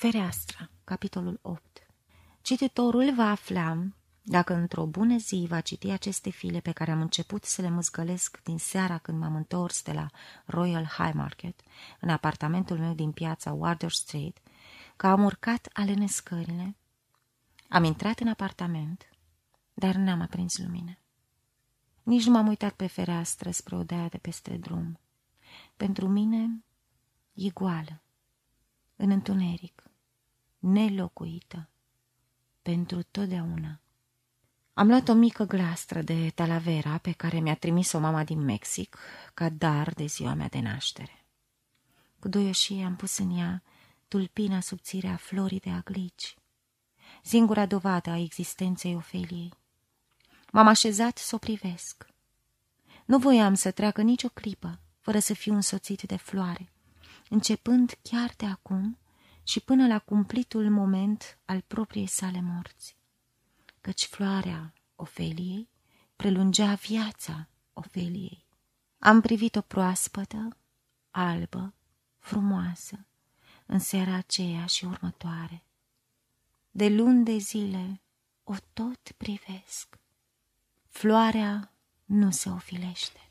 Fereastra, capitolul 8 Cititorul va afla, dacă într-o bună zi va citi aceste file pe care am început să le măzgălesc din seara când m-am întors de la Royal High Market, în apartamentul meu din piața Wardour Street, că am urcat alene scările, am intrat în apartament, dar n-am aprins lumină. Nici nu m-am uitat pe fereastră spre odea de peste drum. Pentru mine e goală, în întuneric, nelocuită, pentru totdeauna. Am luat o mică glastră de talavera pe care mi-a trimis-o mama din Mexic ca dar de ziua mea de naștere. Cu doioșie am pus în ea tulpina subțire a florii de aglici, singura dovadă a existenței Ofeliei. M-am așezat să o privesc. Nu voiam să treacă nicio clipă fără să fiu însoțit de floare, începând chiar de acum și până la cumplitul moment al propriei sale morți. Căci floarea Ofeliei prelungea viața Ofeliei. Am privit-o proaspătă, albă, frumoasă, în seara aceea și următoare. De luni de zile o tot privesc. Floarea nu se ofilește.